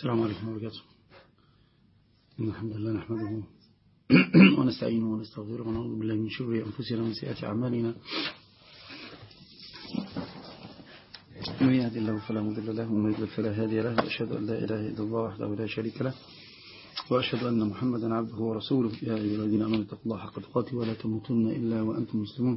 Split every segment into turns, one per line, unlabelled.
السلام عليكم ورحمة الله إن الحمد لله نحمده ونستعينه ونستغفره ونعوذ بالله من شر أنفسنا ومن سيئات أعمالنا. من يهد الله فلا مضل له ومن يضلل فلا هادي له وأشهد أن لا إله إلا الله وحده لا شريك له وأشهد أن محمدا عبده ورسوله. يا أيها الذين آمنوا اتقوا الله حق تقاته ولا تموتن إلا وأنتم مسلمون.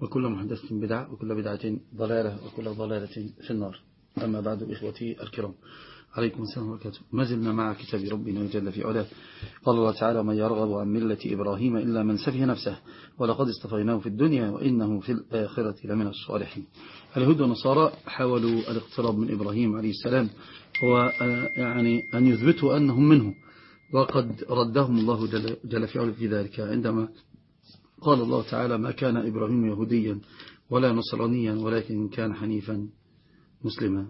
وكل محدثة بدعة وكل بدعة ضلالة وكل ضلالة في النار. أما بعد إخوتي الكرام عليكم السلام وبركاته ما زلنا مع كتاب ربنا جل في علاه. قال الله تعالى من يرغب عن ملة إبراهيم إلا من سفه نفسه ولقد اصطفيناه في الدنيا وإنه في الآخرة لمن الصالحين. اليهود والنصارى حاولوا الاقتراب من إبراهيم عليه السلام. هو يعني أن يثبتوا أنهم منه. وقد ردهم الله جل في علاه في ذلك عندما قال الله تعالى ما كان إبراهيم يهوديا ولا نصرانيا ولكن كان حنيفا مسلما.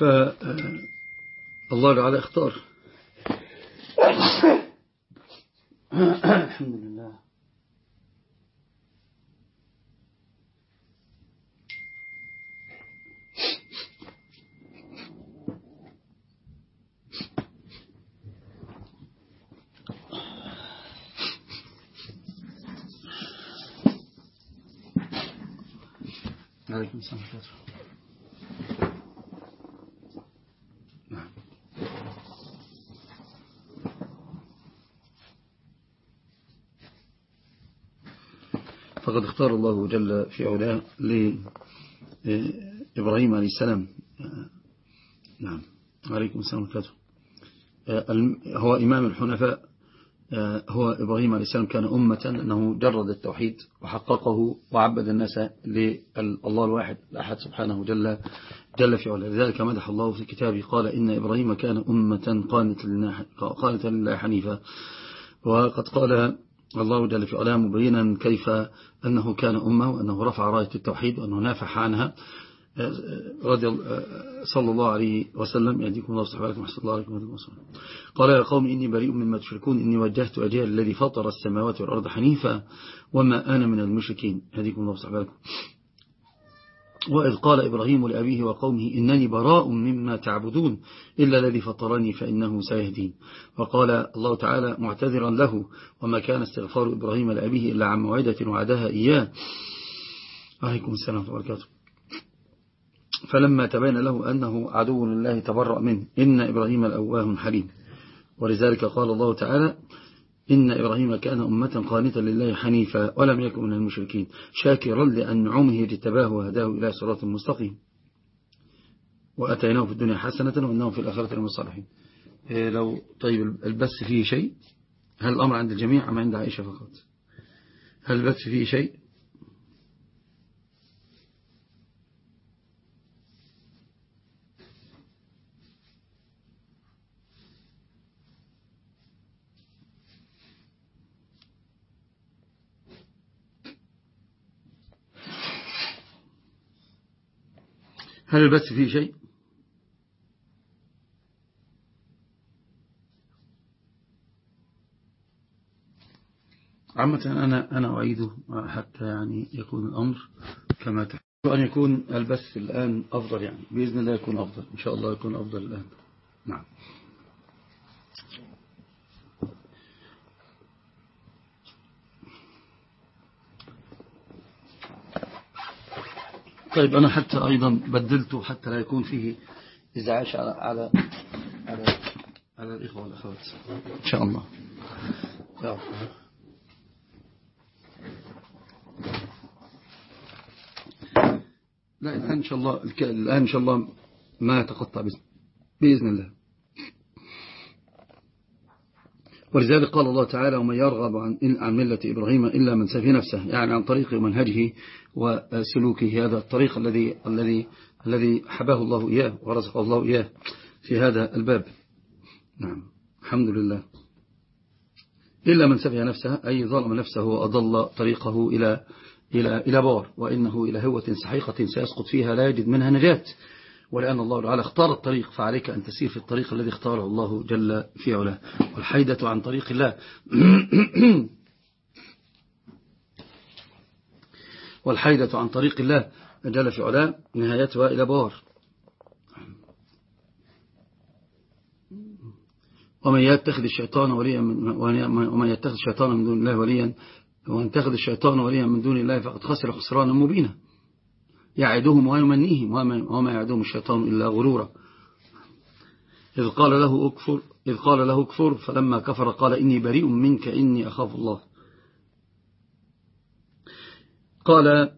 فالله تعالى اختار. الحمد لله. عليكم السلام عليكم فقد اختار الله جل في علاه لإبراهيم عليه السلام. نعم. عليكم السلام عليكم هو إمام الحنفاء. هو إبراهيم عليه السلام كان أمة أنه جرد التوحيد وحققه وعبد الناس لله الواحد الأحد سبحانه جل, جل في علاه. لذلك مدح الله في كتابه قال إن إبراهيم كان أمة قانتا لله حنيفا. وقد قال الله جل في علاه مبينا كيف أنه كان أمة وأنه رفع راية التوحيد وأنه نافح عنها. رضي صلى الله عليه وسلم. يهديكم الله صحبه عليكم وحسن الله عليكم وحسن الله قال يا قوم إني بريء مما تشركون. إني وجهت أجيال الذي فطر السماوات والأرض حنيفا وما أنا من المشركين. يهديكم الله صحبه عليكم وإذ قال إبراهيم لأبيه وقومه إنني براء مما تعبدون إلا الذي فطرني فإنه سيهدين. وقال الله تعالى معتذرا له وما كان استغفار إبراهيم لأبيه إلا عن موعدة وعدها إياه. عليكم السلام وبركاته. فلما تبين له أنه عدو لله تبرأ منه. إن إبراهيم الأواه حليم. ولذلك قال الله تعالى إن إبراهيم كان أمة قانتا لله حنيفا ولم يكن من المشركين شاكرا لأنعمه اجتباه وهداه إلى صراط مستقيم. وأتيناه في الدنيا حسنة وأنه في الآخرة من الصالحين. لو طيب البث فيه شيء؟ هل الأمر عند الجميع أم عند عائشة فقط؟ هل البث فيه شيء؟ هل البث فيه شيء؟ عامة أنا أنا أعيده حتى يعني يكون الأمر كما تحب أن يكون البث الآن أفضل يعني بإذن الله يكون أفضل إن شاء الله يكون أفضل الآن. نعم. طيب أنا حتى أيضا بدلته حتى لا يكون فيه إزعاج على على على, على الإخوة والأخوات. إن شاء الله. لا الآن إن شاء الله الآن إن شاء الله ما يتقطع بإذن الله. ولذلك قال الله تعالى ومن يرغب عن عن ملة إبراهيم إلا من سفي نفسه يعني عن طريق منهجه وسلوكه هذا الطريق الذي الذي الذي حباه الله إياه ورزقه الله إياه في هذا الباب. نعم. الحمد لله. إلا من سفي نفسه أي ظلم نفسه وأضل طريقه إلى إلى إلى بار وإنه إلى هوة سحيقة سيسقط فيها لا يجد منها نجاة. ولأن الله تعالى اختار الطريق فعليك أن تسير في الطريق الذي اختاره الله جل في علاه. والحيدة عن طريق الله. والحيدة عن طريق الله جل في علاه نهايتها إلى بار. ومن يتخذ الشيطان وليا من ومن يتخذ الشيطان من دون الله وليا ومن يتخذ الشيطان وليا من دون الله فقد خسر خسرانا مبينا. يعدهم ويمنيهم وما يعدهم الشيطان إلا غرورا. إذ قال له أكفر إذ قال له أكفر فلما كفر قال إني بريء منك إني أخاف الله. قال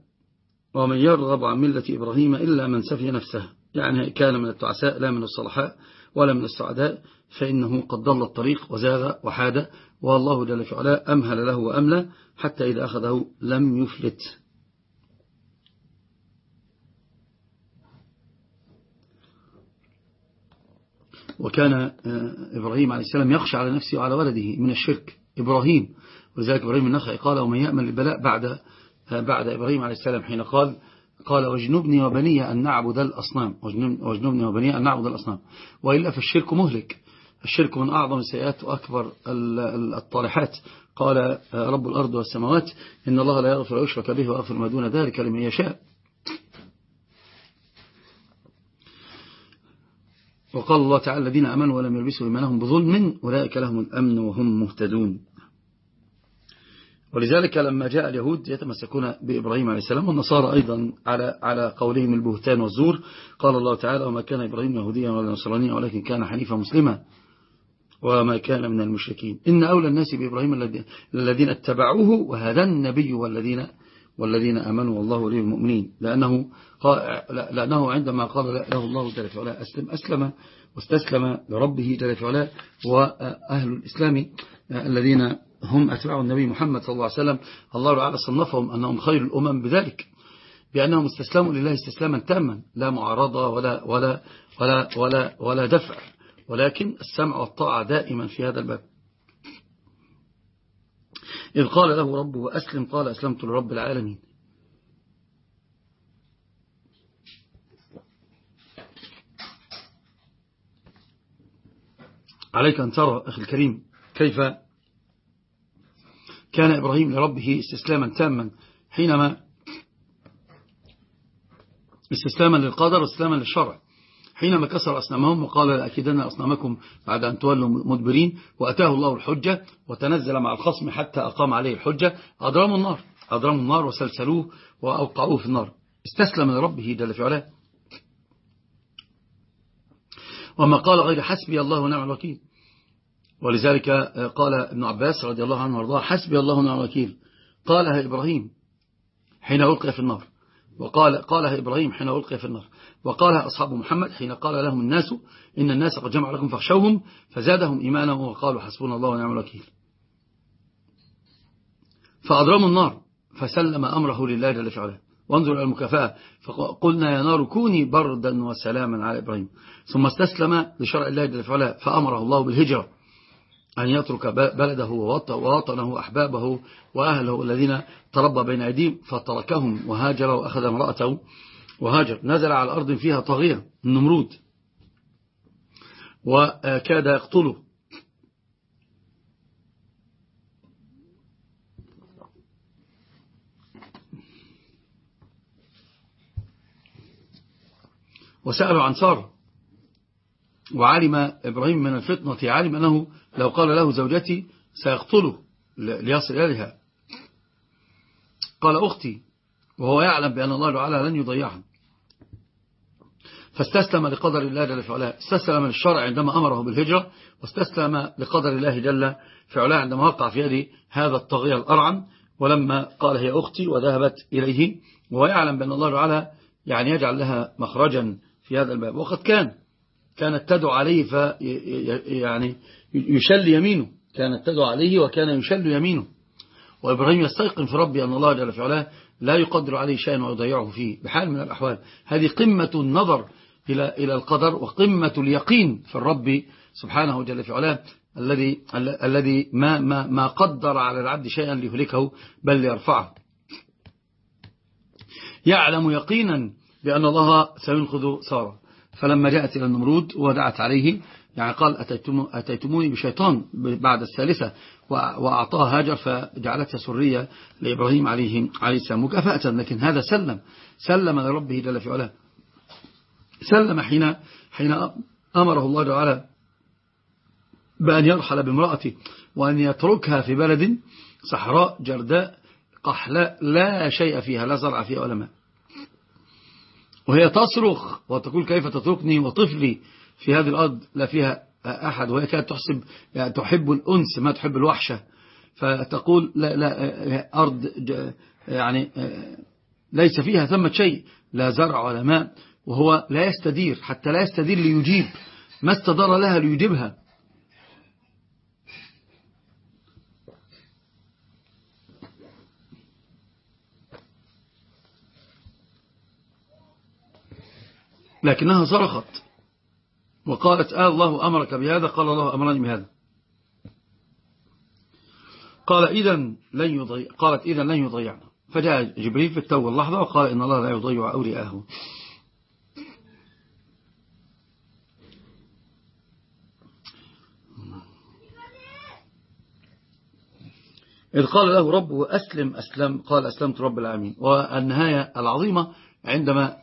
ومن يرغب عن ملة إبراهيم إلا من سفي نفسه. يعني كان من التعساء لا من الصلحاء ولا من السعداء فإنه قد ضل الطريق وزاغ وحاد والله جل فعلا أمهل له وأملى حتى إذا أخذه لم يفلت. وكان آه، إبراهيم عليه السلام يخشى على نفسه وعلى ولده من الشرك. إبراهيم. ولذلك إبراهيم النخعي قال ومن يأمن البلاء بعد آه، بعد إبراهيم عليه السلام حين قال قال واجنبني وبني أن نعبد الأصنام. واجنبني وبني أن نعبد الأصنام. وإلا فالشرك مهلك. الشرك من أعظم السيئات وأكبر الطارحات قال آه، رب الأرض والسماوات إن الله لا يغفر يشرك به وأغفر ما دون ذلك لمن يشاء. وقال الله تعالى الذين أمنوا ولم يلبسوا إيمانهم بظلم أولئك لهم الأمن وهم مهتدون. ولذلك لما جاء اليهود يتمسكون بإبراهيم عليه السلام والنصارى أيضا على على قولهم البهتان والزور. قال الله تعالى وما كان إبراهيم يهوديا ولا نصرانيا ولكن كان حنيفا مسلما. وما كان من المشركين. إن أولى الناس بإبراهيم الذين اتبعوه وهذا النبي والذين والذين أمنوا والله ولي المؤمنين. لأنه, لأنه عندما قال له الله جل في علاه أسلم أسلم واستسلم لربه جل في علاه وأهل الإسلام الذين هم أتباع النبي محمد صلى الله عليه وسلم. الله تعالى صنفهم أنهم خير الأمم بذلك بأنهم استسلموا لله استسلاما تاما لا معارضة ولا, ولا, ولا, ولا, ولا دفع. ولكن السمع والطاعة دائما في هذا الباب. إذ قال له ربه أسلم قال أسلمت لرب العالمين. عليك أن ترى أخي الكريم كيف كان إبراهيم لربه استسلاما تاما حينما استسلاما للقدر واستسلاما للشرع. حينما كسر أصنامهم وقال لأكيدن أصنامكم بعد أن تولوا مدبرين وأتاه الله الحجة وتنزل مع الخصم حتى أقام عليه الحجة أضرموا النار أضرموا النار وسلسلوه وأوقعوه في النار. استسلم لربه جل في علاه. وما قال غير حسبي الله ونعم الوكيل. ولذلك قال ابن عباس رضي الله عنه وارضاه حسبي الله ونعم الوكيل. قالها إبراهيم حين ألقي في النار وقال قالها إبراهيم حين ألقي في النار. وقالها أصحاب محمد حين قال لهم الناس إن الناس قد جمع لكم فاخشوهم فزادهم إيمانا وقالوا حسبنا الله ونعم الوكيل. فأضرموا النار فسلم أمره لله جل وعلا. وانظر إلى المكافأة. فقلنا يا نار كوني بردا وسلاما على إبراهيم. ثم استسلم لشرع الله جل وعلا فأمره الله بالهجرة. أن يترك بلده ووطنه أحبابه وأهله الذين تربى بين أيديهم فتركهم وهاجر وأخذ امرأته وهاجر. نزل على أرض فيها طاغية النمرود وكاد يقتله. وسألوا عن سارة. وعلم إبراهيم من الفتنة علم أنه لو قال له زوجتي سيقتله ليصل إليها. قال أختي وهو يعلم بأن الله تعالى لن يضيعها. فاستسلم لقدر الله جل في علاه استسلم للشرع عندما أمره بالهجرة واستسلم لقدر الله جل في علاه عندما وقع في يد هذا الطغية الأرعن. ولما قال هي أختي وذهبت إليه وهو يعلم بأن الله تعالى يعني يجعل لها مخرجا في هذا الباب. وقد كان كانت تدعو عليه في يعني يشل يمينه. كانت تدعو عليه وكان يشل يمينه. وإبراهيم يستيقن في ربي أن الله جل في علاه لا يقدر عليه شيئا ويضيعه فيه بحال من الأحوال. هذه قمة النظر إلى إلى القدر وقمة اليقين في الرب سبحانه جل في علاه الذي الذي ما ما ما قدر على العبد شيئا ليهلكه بل ليرفعه. يعلم يقينا بأن الله سينقذ سارة فلما جاءت إلى النمرود ودعت عليه يعني قال أتيتموني بشيطان بعد الثالثة وأعطاها هاجر فجعلتها سرية لإبراهيم عليه عليه السلام. مكافأة لكن هذا سلم سلم لربه جل في علاه. سلم حين حين أمره الله تعالى بأن يرحل بامرأته وأن يتركها في بلد صحراء جرداء قحلاء لا شيء فيها لا زرع فيها ولا ماء. وهي تصرخ وتقول كيف تتركني وطفلي في هذه الأرض لا فيها أحد وهي كانت تحسب يعني تحب الأنس ما تحب الوحشة. فتقول لا, لا أرض يعني ليس فيها ثمة شيء لا زرع ولا ماء وهو لا يستدير حتى لا يستدير ليجيب. ما استدار لها ليجيبها. لكنها صرخت وقالت آه الله أمرك بهذا. قال الله أمرني بهذا. قال إذا لن يضيع قالت إذا لن يضيعنا. فجاء جبريل في التو اللحظة وقال إن الله لا يضيع أولياءه. إذ قال له ربه أسلم أسلم. قال أسلمت رب العالمين. والنهاية العظيمة عندما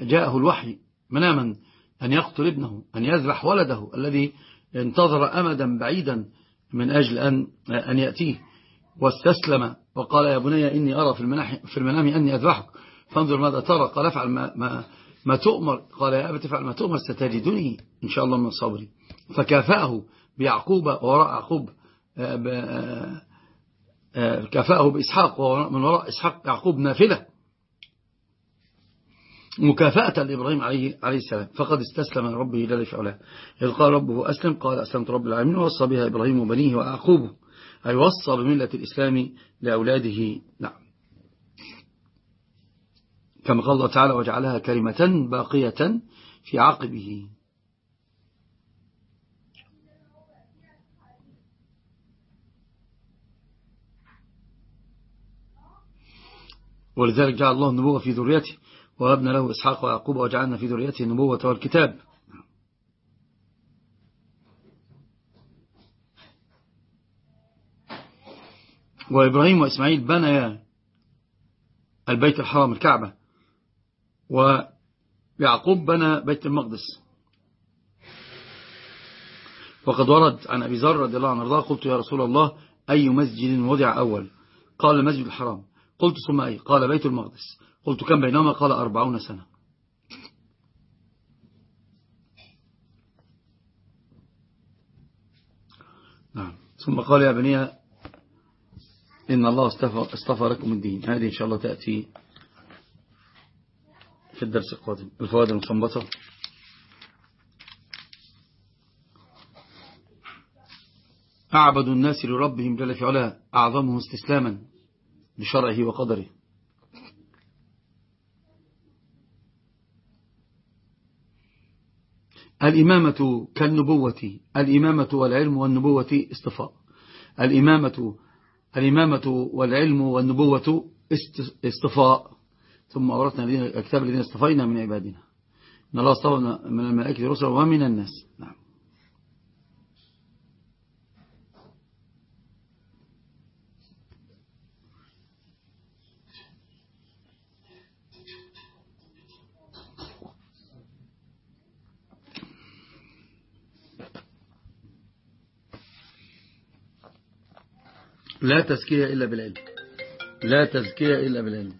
جاءه الوحي. مناما أن يقتل ابنه أن يذبح ولده الذي انتظر أمدا بعيدا من أجل أن, أن يأتيه. واستسلم وقال يا بني إني أرى في المنام أني أذبحك. فانظر ماذا ترى. قال افعل ما, ما, ما تؤمر. قال يا أبت افعل ما تؤمر ستجدني إن شاء الله من صبري. فكافأه بيعقوب وراء يعقوب آه، آه، آه، كافأه بإسحاق ومن وراء إسحاق يعقوب نافلة. مكافأة لإبراهيم عليه, عليه السلام. فقد استسلم ربه جل في علاه إذ قال ربه أسلم قال أسلمت رب العالمين ووصى بها إبراهيم وبنيه وأعقوبه أي وصى بملة الإسلام لأولاده. نعم. كما قال الله تعالى وجعلها كلمة باقية في عقبه. ولذلك جعل الله النبوة في ذريته. وهبنا له إسحاق ويعقوب وجعلنا في ذريته النبوة والكتاب. وإبراهيم وإسماعيل بنيا البيت الحرام الكعبة ويعقوب بنى بيت المقدس. وقد ورد عن أبي ذر رضي الله عنه قلت يا رسول الله أي مسجد وضع أول؟ قال المسجد الحرام. قلت ثم أي؟ قال بيت المقدس. قلت كم بينهما؟ قال أربعون سنة. نعم. ثم قال يا بني إن الله اصطفى, لكم الدين. هذه إن شاء الله تأتي في الدرس القادم. الفوائد المستنبطة أعبد الناس لربهم جل في علاه. أعظمهم استسلاما لشرعه وقدره. الإمامة كالنبوة الإمامة والعلم والنبوة اصطفاء. الإمامة الإمامة والعلم والنبوة اصطفاء. ثم أورثنا الكتاب الذين اصطفينا من عبادنا. إن الله اصطفى من الملائكة رسلا ومن الناس. نعم. لا تزكية إلا بالعلم. لا تزكية إلا بالعلم.